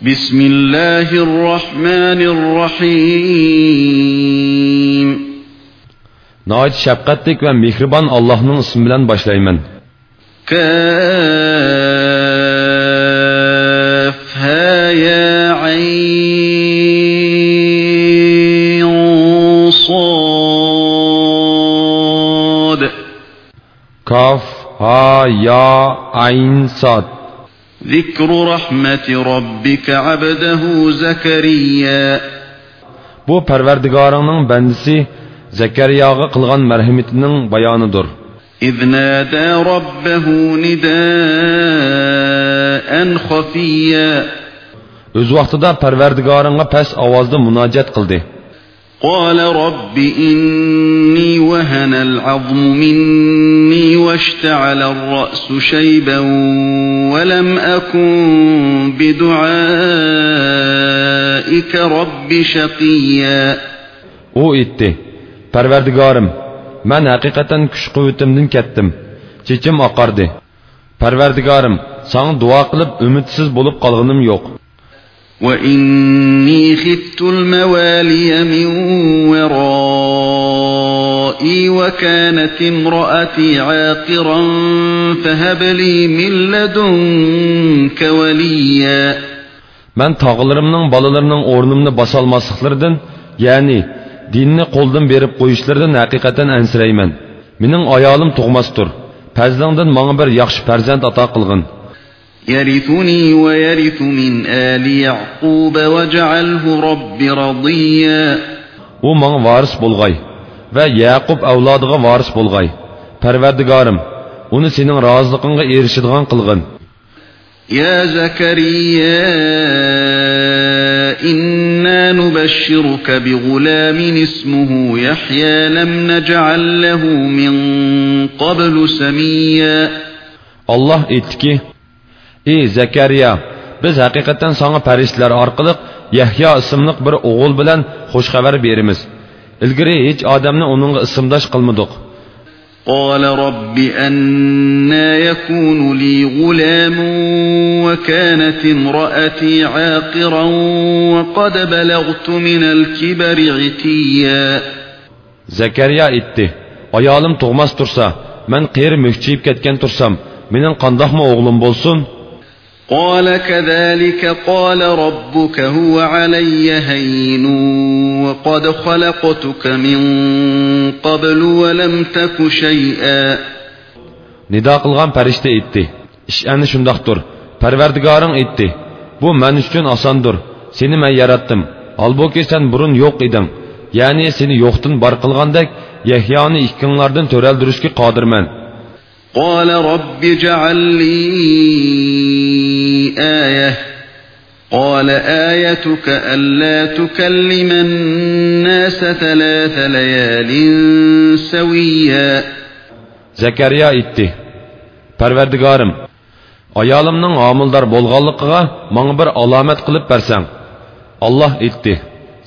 بسم الله الرحمن الرحيم. نايت شبقتك و مهربان الله نن اسم بلن باشلايمن كاف ها يا عين صاد. كاف يا عين صاد. ذكر رحمة ربك عبده زكريا Bu Pərverdigarının bəndisi Zəkəriyağa qılğan mərhəmətinin bayonıdır. إذ نادى ربه نداء خفيا Öz vaqtida Pərverdigarınğa pəs ovozda munojat qildi. قال رب إني وهن العظم مني واشتعل الرأس شيبا ولم أكن بدعائك رب شقيا. أو ایتی پروردگارم من حقیقتا کش قویتم دن کتدم چیچم اقاردی پروردگارم سان دعا قلب امیدسیز بولب قلغنم یک وإني خفت الموالي من ورائي وكانت امرأتي عاقرا فهب لي من لدنك وليا Men tog'larimning bolalarining o'rnimni bosolmasliklaridan, ya'ni dinni qo'ldan berib qo'yishlaridan haqiqatan ansirayman. Mening ayolim tug'masdir. Fazlingdan menga bir yaxshi farzand ato qilgin. يرثني ويرث من آل يعقوب وجعله رب رضيا. أو من وارس بولغاي و يعقوب اولادغا وارس بولغاي. پروردگارم اونو سنين رازلقنغا ايرشدغان قلغن يا زكريا إنا نبشرك بغلام اسمه يحيى لم نجعل له من قبل سميا. الله اتكي "Ey Zakariya, biz haqiqatan sana farishtalar orqali Yahyo ismli bir o'g'il bilan xush xabar beramiz. Ilgari hech odamni uningga ismdosh qilmadik." قال رب أنا يكون لي غلام وكانت امرأتي عاقرا وقد بلغت من الكبر عتيا Zakariya aytdi: "Ayolim tug'mas tursa, men qeri mökchiyib ketgan tursam, mening qandoqmi o'g'lim bo'lsin?" قال كذلك قال ربك هو علي هين وقد خلقتك من قبل ولم تك شيئا Nido qilgan farishta aytdi: "Ish ana shundoqdir. Parvardigoring aytdi: Bu men uchun osondir. Seni men yaratdim. Albuki sen burun yo'q eding. Ya'ni seni yo'qdan bor qilgandek, Yahyoni ikkinglardan to'raldirishga qodirman." قال رب اجعل لي آية قال آيتك ألا تكلم الناس ثلاث ليال سويا "Parvardigorim, ayolimning homildor bo'lganligiga menga bir alomat qilib bersang." Alloh aytdi: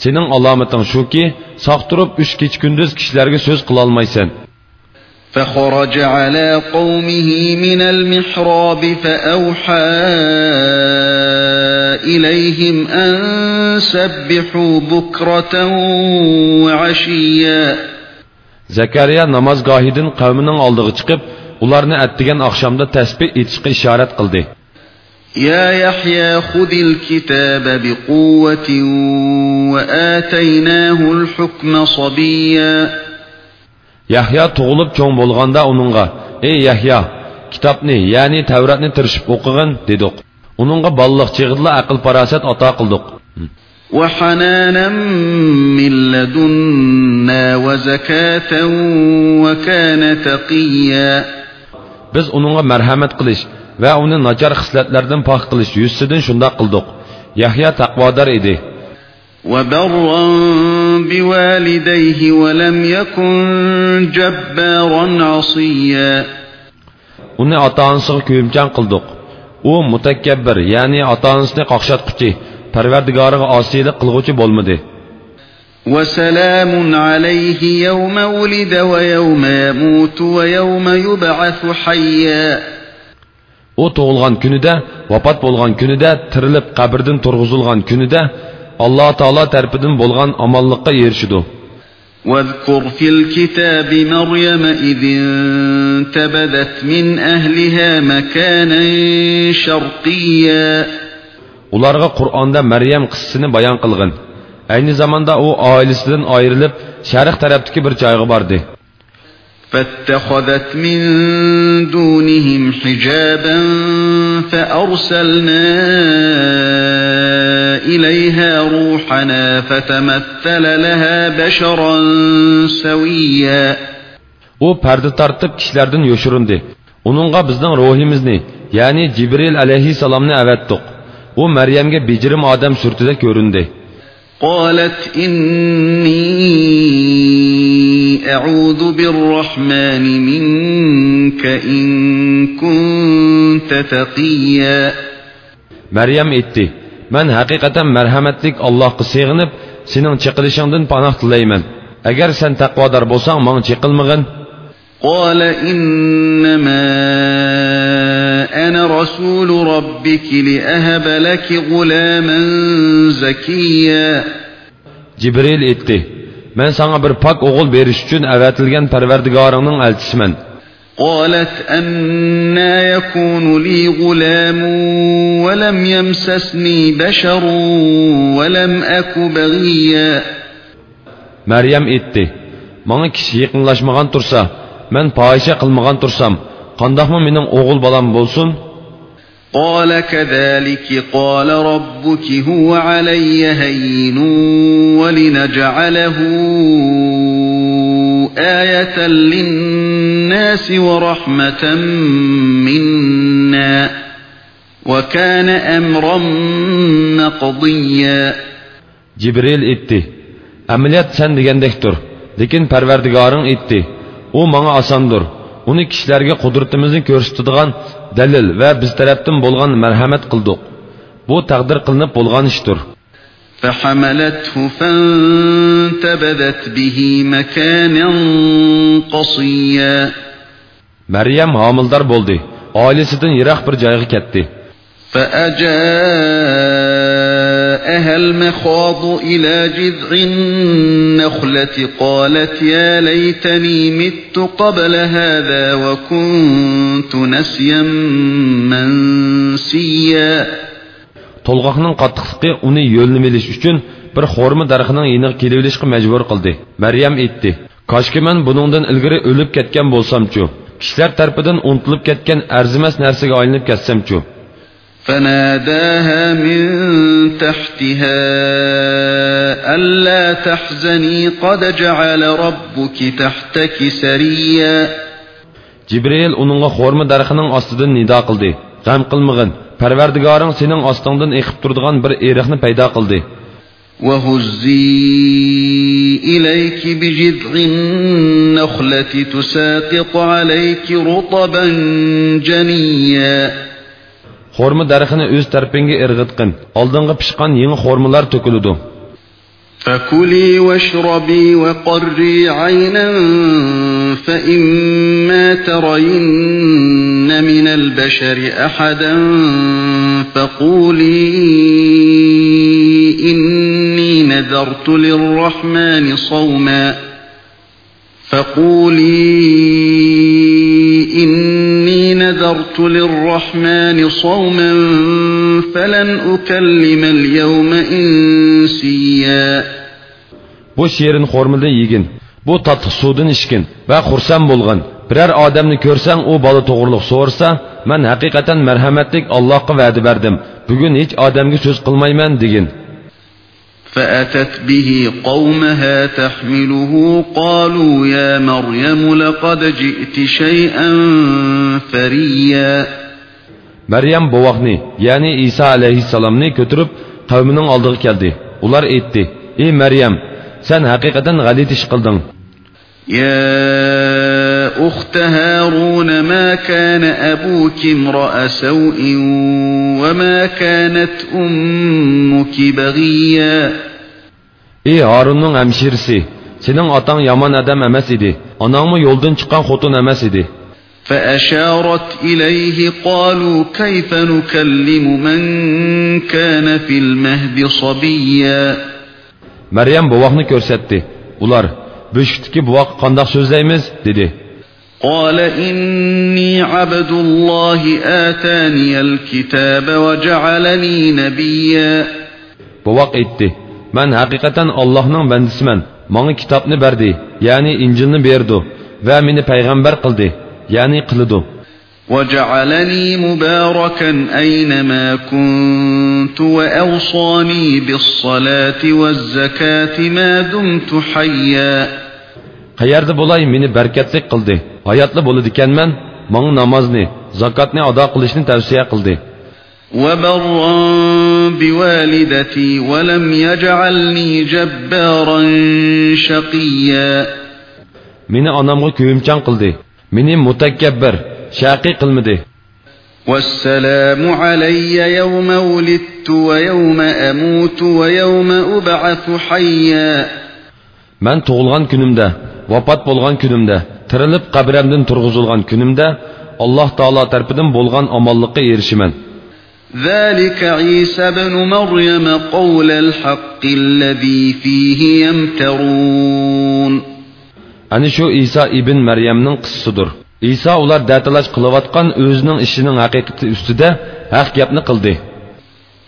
"Sening alomating shuki, sog' turib 3 kecha kunduz kishilarga so'z qila olmaysan." فخرج على قومه من المحراب فأوحى إليهم أن سبحوا بكرة وعشيا. زكريا نماز قاهدين قومنا aldığı çıkıp ularını ettiğin akşamda tesbih içki işaret قلدي يا يحيى خذ الكتاب بقوة وآتيناه الحكم صبيا. Yahya tug'ilib cho'ng bo'lganda uningga: "Ey Yahya, kitobni, ya'ni Tavratni tirishib o'qig'in" dedik. Uningga balliq chig'idla aql farosat ato qildik. وحنانا من لدنا وزكاة وكان تقيا Biz uningga marhamat qilish va uni nachar xislatlardan pok qilish yuzidan shundoq qildik. Yahya taqvodor edi. وبرا بوالديه ولم يكن جبارا عصيا Uni ota-onasiga kuyimchan qildik. U mutakabbir, ya'ni ota-onasini qaqshatquchi, Parvardigoriga osiylik qilguvchi bo'lmadi. وسلام عليه يوم ولد ويوم يموت ويوم يبعث حيا u tug'ilgan kunida vafot bo'lgan kunida tirilib qabrdan turg'izilgan kunida alloh taolo tarafidan bo'lgan omonlikqa erishidi واذكر في الكتاب مريم إذ انتبذت من أهلها مكانا شرقيا ularga qur'onda maryam qissasini bayon qilg'in ayni zamonda u oilasidan ayrilib sharq tarafdagi bir joyga bordi فاتخذت من دونهم حجابا فأرسلنا إليها روحنا فتمثل لها بشرا سويا u parda tortib kishilardan yo'shirindi uningga bizning ruhimizni ya'ni jibril alayhissalomni avatdiq u maryamga bejirim odam surtida ko'rindi قالت إني أعوذ بالرحمن منك إن كنت تقيا maryam aytdi man haqiqatan marhamatlik allohga sig'inib sening chiqilishingdan panoh tilayman agar sen taqvodor bo'lsang manga chiqilmag'in قال إنما أنا رسول ربك لأهب لك غلاما زكيا. جبريل اتته من سانا بر پاك بيرشتون بيرش جن اواتلگن پروردگارنن ألتسمن قالت أنا يكون لي غلام ولم يمسسني بشر ولم أك بغيا. مريم اتته مانا كشي يقنلاش مغان ترسه من پایشه قلمغان ترسم قنده منم اغول بالام بوسون قال كذلك قال ربك هو علي هين ولنجعله آية للناس ورحمة منا وكان أمرا مقضيا جبريل اتي عملیات سن دیگن لكن لیکن پروردگارن اتى u manga osondir uni kishilarga qudratimizni ko'rsatadigan dalil va biz tarafdan bo'lgan marhamat qildik bu taqdir qilinib bo'lgan ishdir فحملته فانتبذت به مكانا قصيا maryam homildor bo'ldi oilasidan yiroq bir joyga ketdi فأجاءها المخاض إلى جذع النخلة قالت يا ليتني مت قبل هذا وكنت نسيا منسيا uni yo'lni bilish uchun bir xo'rma daraxining yeniga kelib olishga majbur qildi maryam aytdi koshki man buningdan ilgari o'lib ketgan bo'lsamchu kishilar tarafidan unutilib ketgan arzimas narsaga aylanib ketsamchu فناداها من تحتها ألا تحزني قد جعل ربك تحتك سريا. جبريل أنغا خورم درخنن أستدن ندا قلدي. غم قلمغن. پروردگارن سنن أستدن إخب تردغن بر إرخن پيدا قلدي. وهزي إليك بجذع النخلة تساقط عليك رطبا جنيا. خورما درخنه از ترپینگی ارغت کن. آلدانگا پشکان یه خورمالار تکلودو. فکلی و شربی و قری عینا فإما ترین من البشر احدا فقولی اینی نذرت للرحمن صوماً فقولي إني نذرت للرحمن صوما فلن أكلم اليوم إنسيا bu sherin xo'rmada yegin bu tatlı suvdan ichgin va xursand bo'lgin biror odamni ko'rsang u bola to'g'riliq so'rasa man haqiqatan marhamatlik allohga va'da berdim bugun hech odamga so'z qilmayman degin فأتت به قومها تحمله قالوا يا مريم لقد جئت شيئا فريا. مريم بوغني يعني إيسى عليه السلام ني كترب قومنن aldığı geldi ular etti ey مريم سن حقيقة galit iş kıldın ya أخت هارون ما كان أبوك امرأ سوء وما كانت أمك بغيا إي هارون نون أمشيرسي سنون أطان يامان أدم أمسيدي أنام يولدن çıkan خطون أمسيدي فأشارت إليه قالوا كيف نكلم من كان في المهد صبيا مريم بواخنı görsetti. Ular, büşüktü ki bu vakit kandak sözleyimiz, dedi. قال إني عبد الله آتاني الكتاب وجعلني نبيا. بوقت من حقيقة الله حقيقتن اللهنان بندسمن من كتاب نبردي يعني انجلني بيردو ومني پیغمبر قلدي يعني قلدو وجعلني مباركا أينما كنت وأوصاني بالصلاة والزكاة ما دمت حيّا. Qayerda bo'lay meni barkatli qildi hayotli bo'ladikanman manga namozni zakotni ado qilishni tavsiya qildi وبرا بوالدتي ولم يجعلني جبارا شقيا meni onamga kuyimchan qildi meni mutakabbir shaqiy qilmadi والسلام علي يوم ولدت ويوم أموت ويوم أبعث حيا man tug'ilgan kunimda vafot bo'lgan kunimda tirilib qabramdan turg'izilgan kunimda alloh taolo tarafidan bo'lgan omonlikqa erishiman ذلك عيسى بن مريم قول الحق الذي فيه يمترون ana shu iso ibn maryamning qissasidir iso ular datalash qilayotgan o'zining ishining haqiqati ustida haq gapni qildi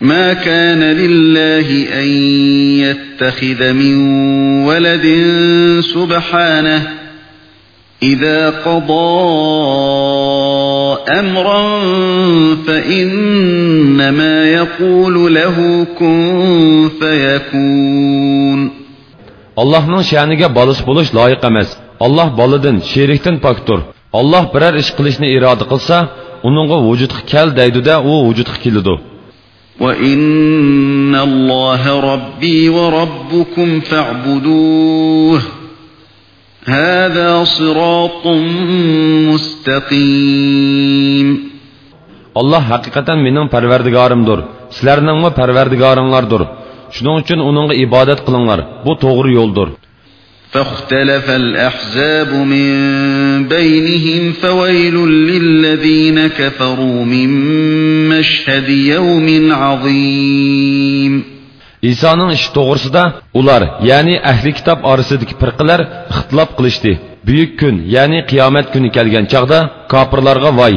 ما كان لله أن يتخذ من ولد سبحانه إذا قضى أمرا فإنما يقول له كن فيكون. الله من شأنك بالس بلوش لايق أمز الله بالدن شيرختن باكتور الله برر إش إرادة قلسا وجود وجودك كل ديدو ده وجودك كيلدو وإن الله ربي وربكم فاعبدوه هذا صراط مستقيم alloh haqiqatan mening parvardigorimdir sizlarningmi parvardigoringlardir shuning uchun uningga ibodat qilinglar bu to'g'ri yo'ldir فاختلف الأحزاب من بينهم فويل للذين كفروا من مشهد يوم عظيم isoning ishi to'g'risida ular ya'ni ahli kitob orasidagi firqalar ixtilof qilishdi buyuk kun ya'ni qiyomat kuni kelgan chog'da kofirlarga voy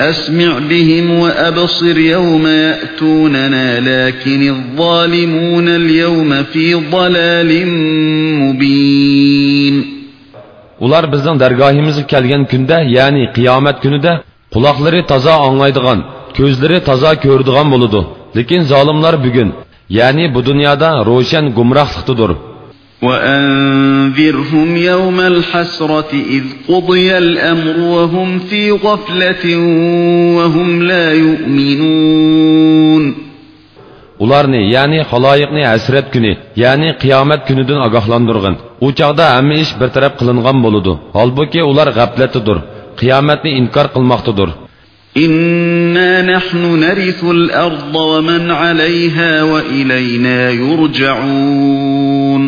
أسمع بهم وأبصر يوم يأتوننا لكن الظالمون اليوم في ضلال مبين ular bizning dargohimizga kelgan kunda ya'ni qiyomat kunida quloqlari toza anglaydigan ko'zlari toza ko'radigan bo'ladi lekin zolimlar bugun ya'ni bu dunyoda ro'shan gumrohliqdadir وأنذرهم يوم الحسرة إذ قضي الأمر وهم في غفلة وهم لا يؤمنون ularni ya'ni haloyiqni hasrat kuni ya'ni qiyomat kunidan ogohlantirg'in u chog'da hamma ish bir taraf qilingan bo'ladi holbuki ular g'aflatdadir qiyomatni inkor qilmoqdadir إنا نحن نرث الأرض ومن عليها وإلينا يرجعون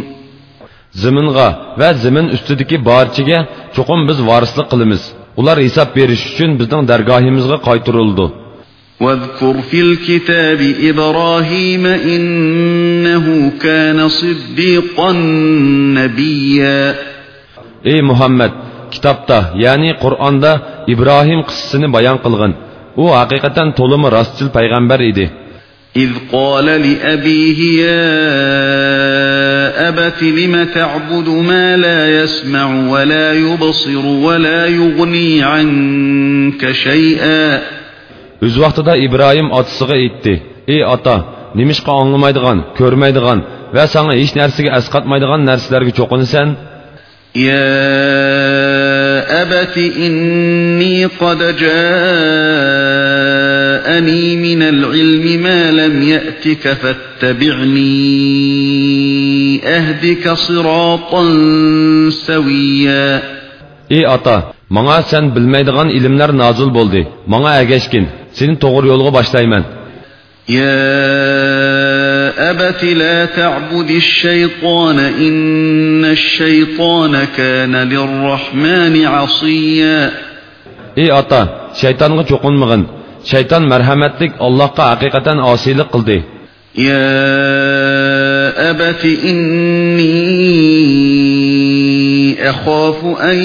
ziminga va zimin ustidagi barchaga cho'qim biz varislik qilamiz ular hisob berish uchun bizning dargohimizga qaytarildi واذكر في الكتاب إبراهيم إنه كان صديقا نبيا ey muhammad kitobda ya'ni qur'onda ibrohim qissasini bayon qilg'in u haqiqatan to'limi rostchil payg'ambar edi إذ قال لأبيه يا أبت لم تعبد ما لا يسمع ولا يبصر ولا يغني عنك شيئا o'z vaqtida ibrohim otasiga aytdi ey ota nimishqa anglamaydigan ko'rmaydigan va sanga hech narsaga asqatmaydigan narsalarga cho'qinasan يا أبت إني قد جاءني من العلم ما لم يأتك فاتبعني أهدك صراطا سويا. إي أطا مانا سن بلميدغان إلملر نازل بولدي مانا أغشكين سنين توغر يولغو باشلايمن يا أبت لا تعبد الشيطان إن الشيطان كان للرحمن عصيا. إي أتا شيطان غا مغن شيطان مرحمتك الله قا حقيقة آسيلي قلدي يا أبت إني أخاف أن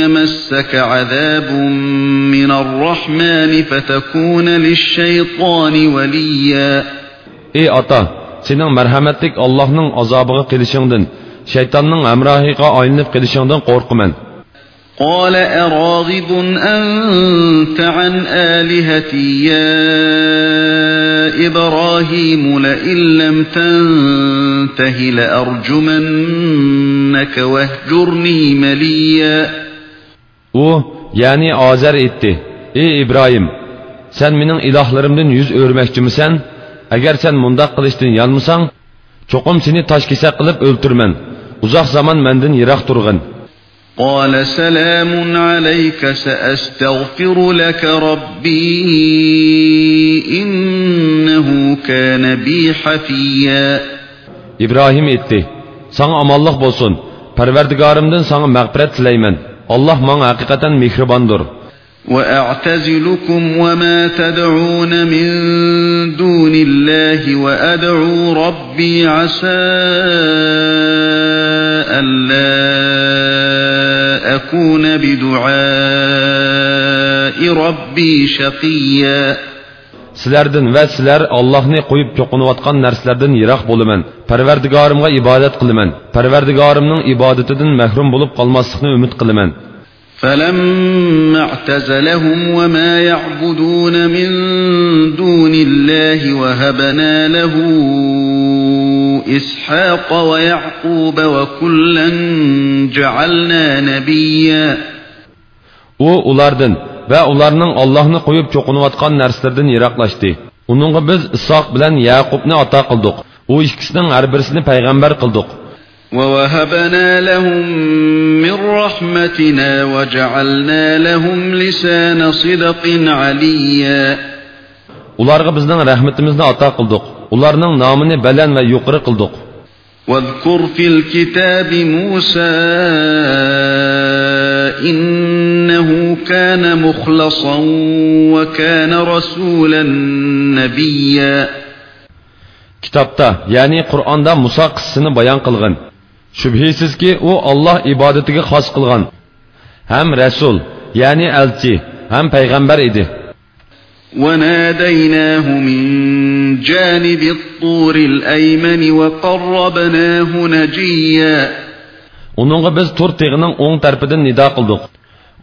يمسك عذاب من الرحمن فتكون للشيطان وليا. إي أتا سنن مرحمتك الله نن أزابغ قلشندن شيطان نن أمراهيقا آينف قلشندن قرقمن قال أراغب أنت عن آلهتي يا إبراهيم لئن لم تنته لأرجمنك واهجرني مليا u ya'ni ozar aytdi ey ibrohim sen mening ilohlarimdan yuz o'rmoqchimisan agar sen mundoq qilishdan yonmasang cho'qim seni toshkesak qilib o'ltirman uzoq zamon mendan yiroq turg'in قال سلام عليك سأستغفر لك ربي إنه كان بي حفيا ibrohim aytdi sanga omonlik bo'lsin parvardigorimdan sanga mag'firat tilayman alloh manga haqiqatan mehribondir وأعتزلكم وما تدعون من دون الله وأدعو ربي عسى ألا أكون بدعاء ربي شقيا sizlardan va sizlar allohni qo'yib cho'qinayotgan narsalardan yiroq bo'laman parvardigorimga ibodat qilaman parvardigorimning ibodatidan mahrum bo'lib qolmaslikni umid qilaman فلما اعتزلهم وما يعبدون من دون الله وهبنا له إسحاق ويعقوب وكلا جعلنا نبيا u ulardan va ularning allohni qo'yib cho'qinayotgan narsalardan yiroqlashdi uningga biz isoq bilan yaqubni ato qildik u ikkisining har birisini payg'ambar qildik ووهبنا لهم من رحمتنا وجعلنا لهم لسان صدق عليا ularga bizning rahmatimizni ato qildik ularning nomini baland va yuqori qildik واذكر في الكتاب موسى إنه كان مخلصا وكان رسولا نبيا kitobda ya'ni qur'onda muso qissasini bayon qilgan shubhisizki u olloh ibodatiga xos qilgan ham rasul ya'ni elchi ham payg'ambar edi وناديناه من جانب الطور الأيمن وقربناه نجيا uningga biz tur teg'ining o'ng tarafidan nido qildik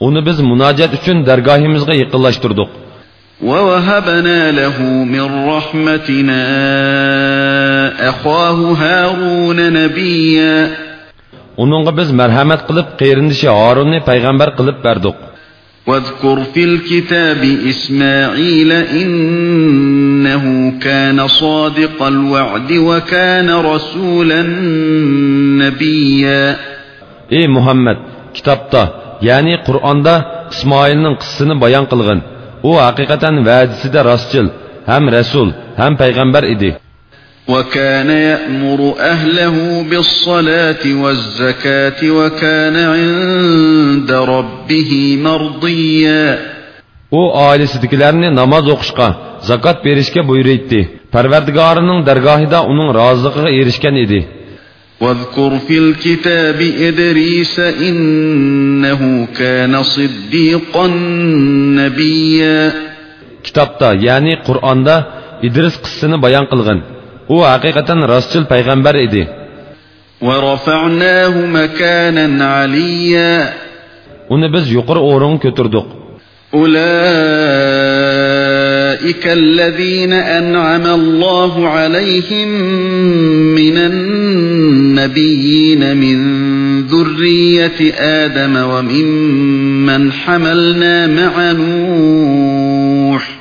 uni biz munojat uchun dargohimizga yaqinlashtirdik ووهبنا له من رحمتنا أخاه هارون نبيا uningga biz marhamat qilib qeyrindishi horunni payg'ambar qilib berdik واذكر في الكتاب إسماعيل إنه كان صادق الوعد وكان رسولا نبيا. إيه محمد كتابتا يعني قرآن دا إسماعيلنن قصصını بيان قلغن أو حقيقتن وعدسي دا راستجل هم رسول هم پیغمبر إدي وكان يأمر أهله بالصلاة والزكاة وكان عند ربه مرضيا u oilasidagilarni namoz o'qishga zakot berishga buyuraydi parvardigorining dargohida uning roziligiga erishgan edi واذكر في الكتاب إدريس إنه كان صديقا نبيا kitobda ya'ni qur'onda idris qissasini bayon qilgin u haqiqatan rostchil payg'ambar edi ورفعناه مكانا عليا. uni biz yuqori o'ringa ko'tardik أولئك الذين أنعم الله عليهم من النبيين من ذرية آدم وممن حملنا مع نوح.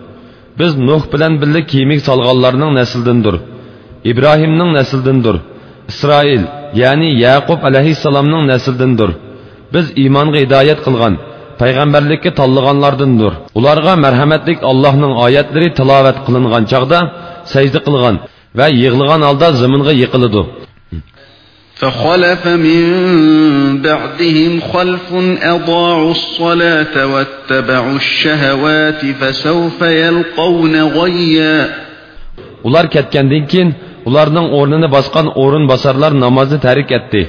biz nuh bilan birga kiyimik solganlarning nasldindir ibrohimning nasldindir isroil ya'ni yaqub alayhissalomning nasldindir biz iymonga hidoyat qilgan payg'ambarlikka tanlaganlardindir ularga marhamatlik allohning oyatlari tilovat qilingan chog'da sajda qilgan va yig'lagan holda zaminga yiqiladi فخلف من بعدهم خلف أضاعوا الصلاة واتبعوا الشهوات فسوف يلقون غيا ular ketgandan keyin ularning o'rnini bosgan o'rin bosarlar namozni tarik etdi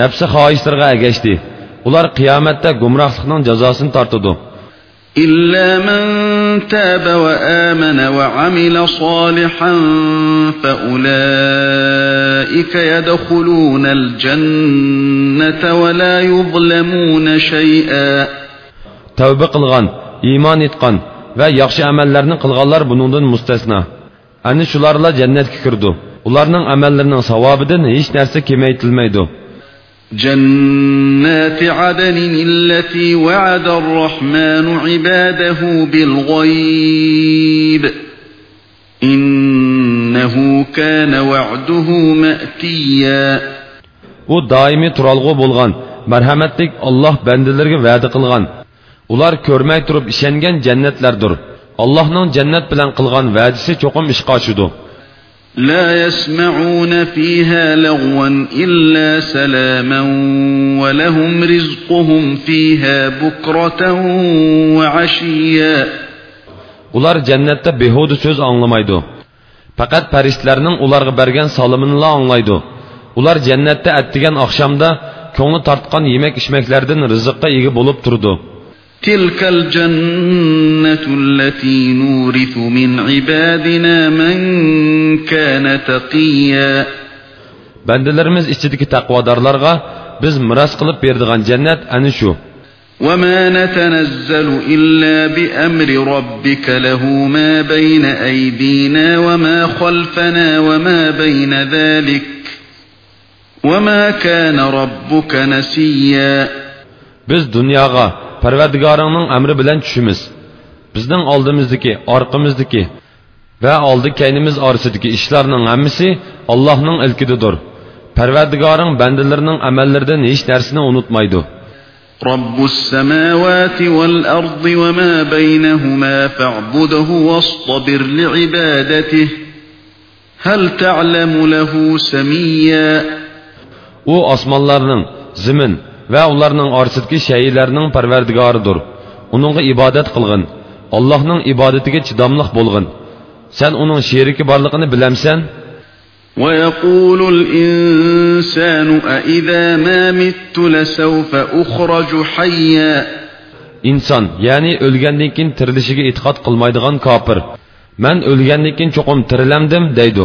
nafsi xohishlarga agashdi ular qiyomatda gumrohlikning jazosini tortadi إلا من تاب وآمن وعمل صالحا فأولئك يدخلون الجنة ولا يظلمون شيئا. توبة قلغان إيمان إتقان ويخشى أمالرنا قلغالر بنود مستثنى أن شلارلا جنة كردو ولارنا أمالرنا صوابدن هش نرسى كما الميدو جنات عدن التي وعد الرحمن عباده بالغيب. إنه كان وعده مأتيا. و دائمی بولغان مرحمتلیک الله بندلرگه وعده قلغان اولار کرمک دروب ایشنگن جنتلردور الله نان جنت بلن قلغان وعدسی چوکم اشقاشدو لا يسمعون فيها لغوا إلا سلاما ولهم رزقهم فيها بكرة وعشيا ular jannatda behuda so'z anglamaydi faqat farishtalarning ularga bergan solimini anglaydi ular jannatda attigan oqshomda ko'ngli tortgan yemak ichmaklardan rizqqa ega bo'lib turdi تلك الجنة التي نورث من عبادنا من كان تقيا. bandalarimiz ichidagi taqvodorlarga biz miros qilib berdigan jannat ana shu وما نتنزل إلا بأمر ربك له ما بين أيدينا وما خلفنا وما بين ذلك. وما كان ربك نسيا. biz dunyoga parvardigoringning amri bilan tushimiz bizning oldimizdagi orqamizdagi va oldi kaynimiz orasidagi ishlarning hammasi allohning ilkididir parvardigoring bandalarining amallaridan hech narsani unutmaydi رب السماوات والأرض وما بينهما فاعبده واصطبر لعبادته هل تعلم له سميا u osmonlarning zimin va ularning orasidagi shaylarning parvardigoridir uningga ibodat qilg'in allohning ibodatiga chidamliq bo'lg'in sen uning sheriki borligini bilamsan ويقول الإنسان أإذا ما مت لسوف أخرج حيا inson ya'ni o'lgandan keyin tirilishiga e'tiqod qilmaydigan kofir man o'lgandan keyin cho'qim tirilamdim deydi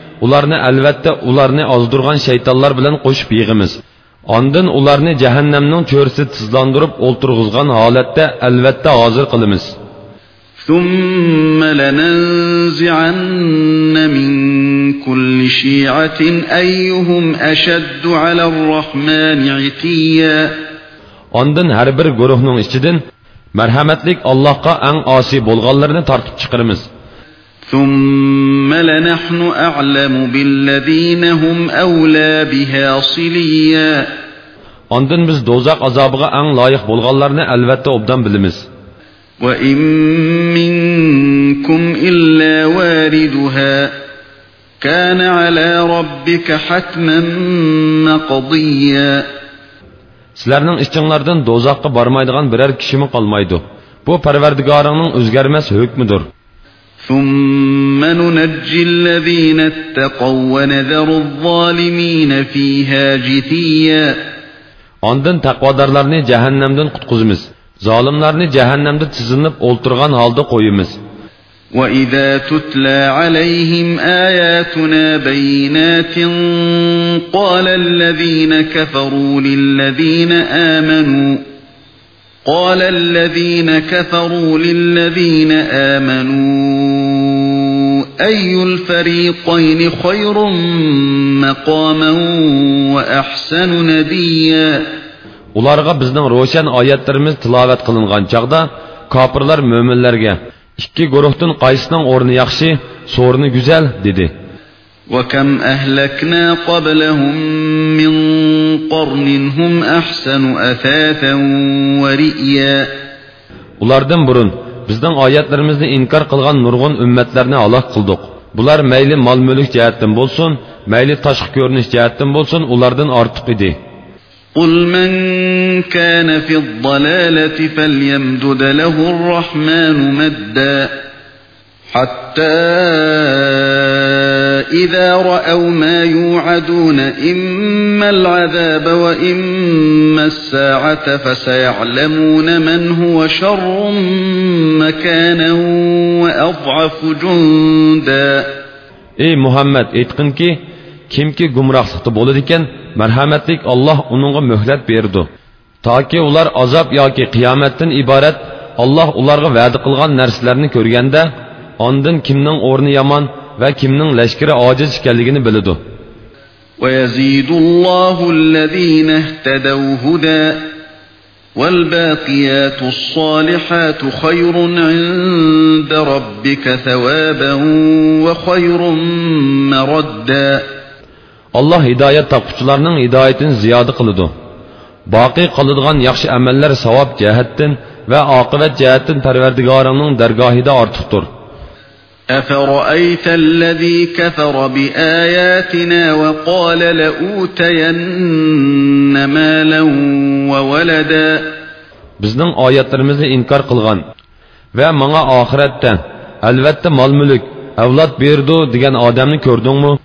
ularni albatta ularni ozdirgan shaytonlar bilan qo'shib yig'imiz ondin ularni jahannamning cho'risi tizlandirib o'ltirg'izgan holatda albatta hozir qilamiz ثم لننزعن من كل شيعة أيهم أشد على الرحمن عتيا ondin har bir guruhning ichidan marhamatlik allohga ang osiy bo'lganlarni tortib chiqaramiz ثم لنحن أعلم بالذين هم أولى بها صليا ondin biz do'zax azobiga ang loyiq bo'lganlarni albatta obdan bilamiz وإن منكم إلا واردها كان على ربك حتما مقضيا sizlarning ishchinglardan do'zaxga bormaydigan biror kishimi qolmaydi bu parvardigoringning o'zgarmas hukmidir ثم ننجي الذين اتقوا ونذر الظالمين فيها جثيا ondin taqvodorlarni jahannamdan qutqizamiz zolimlarni jahannamda tizinib o'ltirgan holda qo'yamiz وَإِذَا تُتْلَى عَلَيْهِمْ آيَاتُنَا بَيِّنَاتٍ قَالَ الَّذِينَ كَفَرُوا لِلَّذِينَ آمَنُوا قال الذين كفروا للذين آمنوا أي الفريقين خير مقاما وأحسن نديا Ularga bizning ro'shan oyatlarimiz tilovat qilingan chaqda kofirlar mo'minlarga ikki guruhdan qaysining o'rni yaxshi, so'rni go'zal dedi. وكم أهلكنا قبلهم من قرن هم أحسن أثاثا ورئيا Ulardan burun bizning oyatlarimizni inkor qilgan nurg'un ummatlarni halok qildik. Bular mayli mol-mulk jihatdan bo'lsin, mayli tashqi ko'rinish jihatdan bo'lsin, ulardan ortiq edi. قل من كان في الضلالة فليمدد له الرحمن مدا حتى إذا رأوا ما يوعدون إما العذاب وإما الساعة فسيعلمون من هو شر مكانا وأضعف جندا Ey Muhammad aytqinki, kimki gumrohlikda bo'ladi ekan, marhamatlik Alloh uningga muhlat berdi. Toki ular azob yoki qiyomatdan iborat Alloh ularga va'da qilgan narsalarni ko'rganda, ondan kimning o'rni yomon va kimning lashkari ojiz ekanligini biladi. ويزيد الله الذين اهتدوا هدى والباقيات الصالحات خير عند ربك ثوابا وخير مردا alloh hidoyat topquchilarning hidoyatini ziyoda qiladi boqiy qiladigan yaxshi amallar savob jihatdan va oqibat jihatdan parvardigoringning dargohida ortiqdir أفرأيت الذي كفر بآياتنا وقال لأوتين مالا وولدا؟ بزنن آياتلرمزن إنكار قلغان ومانا آخرتت ألوات مال ملك أولاد بيردو ديگن آدمني كردون مو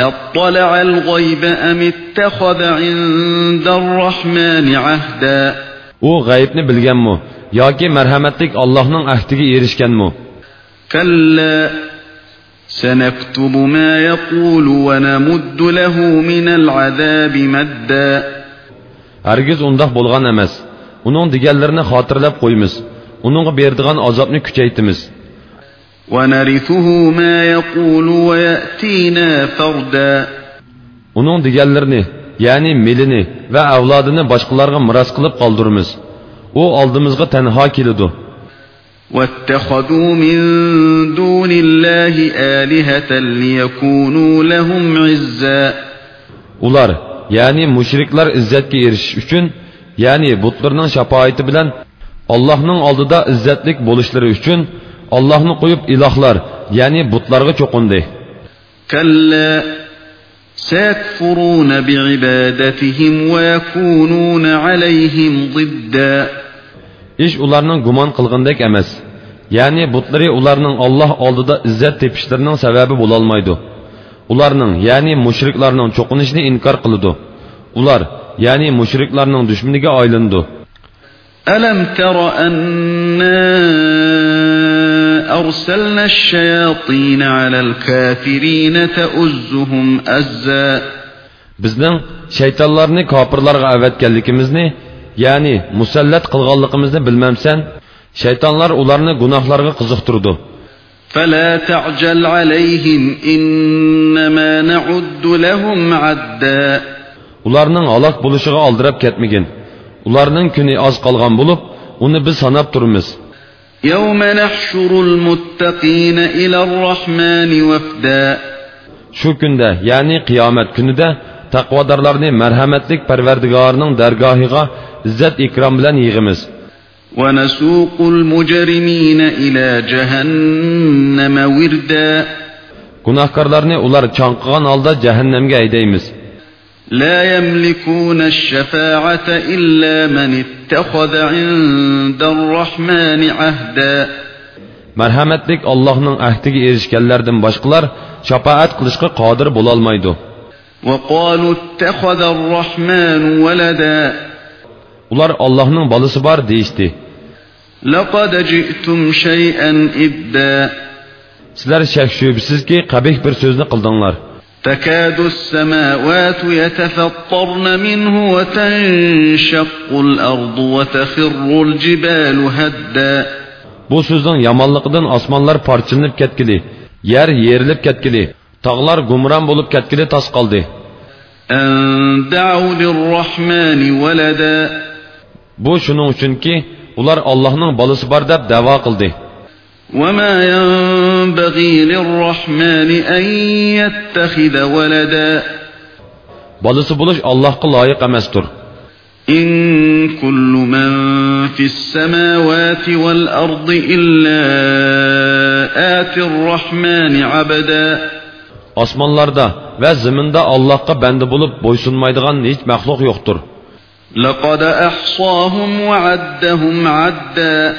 أطلع الغيب أم اتخذ عند الرحمن عهدا؟ أو غيبني بلغن مو ياكي مرحمتك اللهنن أهدكي إيرشكن مو كلا سنكتب ما يقول ونمد له من العذاب مدا hargiz undoq bo'lgan emas uning deganlarini xotirlab qo'ymiz uningga berdigan azobni kuchaytimiz ونرثه ما يقول ويأتينا فردا uning deganlarini ya'ni milini va avlodini boshqalarga miros qilib qoldiramiz u oldimizga tanho keladi واتخذوا من دون الله آلهة ليكونوا لهم عزا ular ya'ni mushriklar izzatga erishish uchun ya'ni butlarning shafoati bilan allohning oldida izzatlik bo'lishlari uchun allohni qo'yib ilohlar ya'ni butlarga cho'qindi كلا سيكفرون بعبادتهم ويكونون عليهم ضدا ish ularning gumon qilgandek emas ya'ni butlari ularning olloh oldida izzat tepishlarining sababi bo'lolmaydi ularning ya'ni mushriklarning cho'qinishini inkor qiladi ular ya'ni mushriklarning dushmaniga aylandi ألم تر أنا أرسلنا الشياطين على الكافرين تؤزهم أزا bizning shaytonlarni kofirlarga avatganligimizni ya'ni musallat qilganligimizni bilmamsan shaytonlar ularni gunohlarga qiziqtirdi فلا تعجل عليهم إنما نعد لهم عدا ularning halok bo'lishiga oldirab ketmagin ularning kuni oz qolgan bo'lib uni biz sanab turmiz يوم نحشر المتقين إلى الرحمن وفدا shu kunda ya'ni qiyomat kunida taqvodorlarni marhamatlik parvardigorining dargohiga izzat ikram bilan yig'imiz va nasuqul mujrimina ila jahannam wirda gunohkorlarni ular chanqigan holda jahannamga haydaymiz لا يملكون الشفاعة إلا من اتخذ عند الرحمن عهدا. مرحمتك الله نن أهتك إرشكالر دن باشقلار شفاعة قلشق قادر بلال ميدو وقالوا اتخذ الرحمن ولداً. Ular Allohning bolasi bor deyishdi لقد جئتم شيئا إدا sizlar shak shubsizki qabih bir so'zni qildinglar تكاد السماوات يتفطرن منه وتنشق الأرض وتخر الجبال هدا bu so'zning yomonligidan osmonlar parchalanib ketgili yer yerilib ketgili tog'lar gumron bo'lib ketgili tos qoldi أن دعوا للرحمن ولدا bu shuning uchunki ular Allohning bolasi bor deb da'vo qildi وما ينبغي للرحمن أن يتخذ ولدا bolasi bo'lish Allohga loyiq emasdir إن كل من في السماوات والأرض إلا آتي الرحمن عبدا osmonlarda va zaminda Allohga banda bo'lib bo'ysunmaydigan hech maxluq yo'qdir لقد أحصاهم وعدهم عدا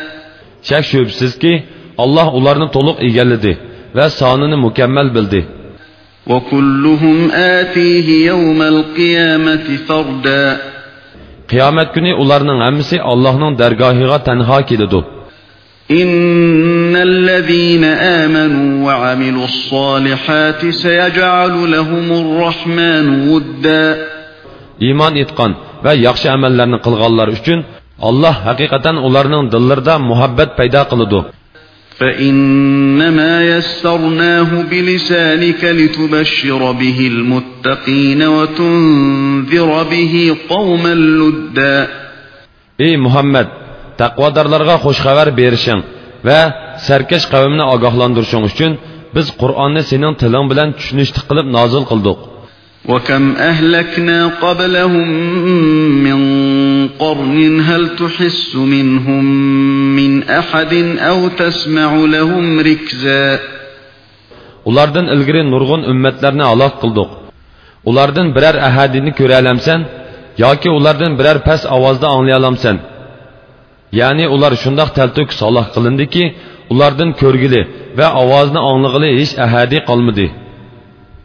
shak shubsizki Alloh ularni to'liq egalladi va sonini mukammal bildi وكلهم آتيه يوم القيامة فردا qiyomat kuni ularning hammasi Allohning dargohiga tanho keladi إن الذين آمنوا وعملوا الصالحات سيجعل لهم الرحمن ودا iymon etgan va yaxshi amallarni qilganlar uchun Alloh haqiqatan ularning dillarida muhabbat paydo qiladi فإنما يسرناه بلسانك لتبشر به المتقين وتنذر به قوما لدا ey muhammad taqvodorlarga xush xabar berishing va sarkash qavmni ogohlantirishing uchun biz qur'onni sening tiling bilan tushunishli qilib nozil qildik وكم أهلكنا قبلهم من قرن هل تحس منهم من أحد أو تسمع لهم ركزا ulardan ilgari nurg'un ummatlarni halok qildik ulardan biror ahadini ko'ra olamsan yoki ulardan biror past ovozda anglay olamsan ya'ni ular shundoq taltuk soloh qilindiki ulardan ko'rgili va ovozni anglag'ili hech ahadi qolmadi